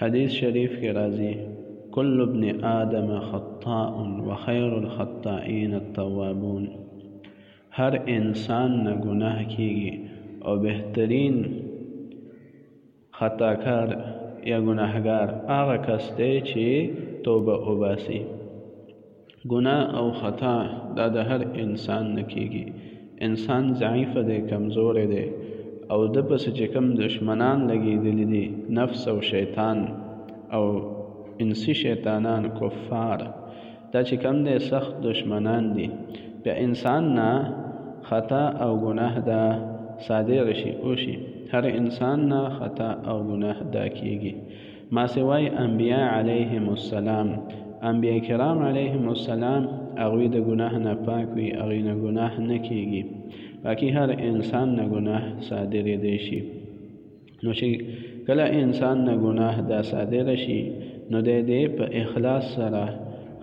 حدیث شریف کې راځي كل ابن آدم خطاء وخير الخطائين التوابون هر انسان نه ګناه کیږي او بهترین خطاکار یا ګناهګار هغه کس دی چې توبه وباسي ګناه او خطا دا د هر انسان نه کېږي. انسان ضعیف دی، کمزوری دی او ده پسې چې کوم دښمنان لګېدلي دي، نفس او شیطان او انسي شیطانان، کفار، دا چې کوم دی سخت دښمنان دي. بیا انسان نه خطا او ګناه دا صادر شي، وشي. هر انسان نه خطا او ګناه دا کېږي. ما سوای انبیاء علیهم السلام انبیاء کرام علیهم السلام هغوی د ګناه نه پاک وي هغوی نه ګناه نه کیږي باقي هر انسان نه ګناه صادرېدی شي نو چې کله انسان نه ګناه دا صادره شي نو دی دی په اخلاص سره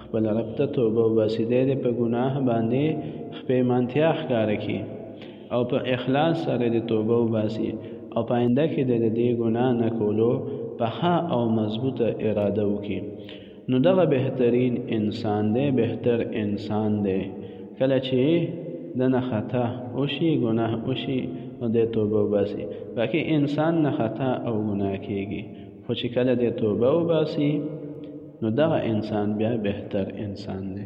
خپل رب ته توبه وباسي دی دی په ګناه باندې خپېمانتیا ښکاره کړي او په اخلاص سره د توبه وباسي او په آینده کې د دې ګناه نه کولو پخه او مضبوطه اراده وکړي نو دغه بهترین انسان دی بهتر انسان دی کله چې د نه خطا وشي ګناه وشي نو د توبه وباسي باقي انسان نه خطا او ګناه کیږي خو چې کله د توبه وباسي نو دغه انسان بیا بهتر انسان دی